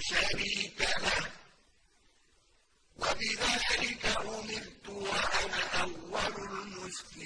شَرِيكَ لَهُ ۖ. وَبِذَٰلِكَ أُمِرْتُ وَأَنَا أَوَّلُ الْمُسْلِمِينَ.